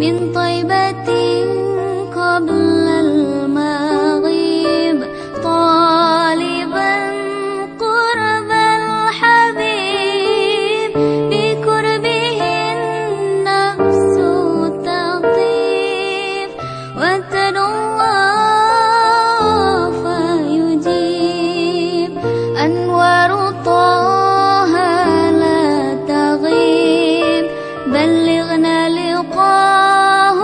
من طيبة قبل المغيب طالبا قرب الحبيب بقربه النفس تطيب وتدعو الله فيجيب. أنوار لقاه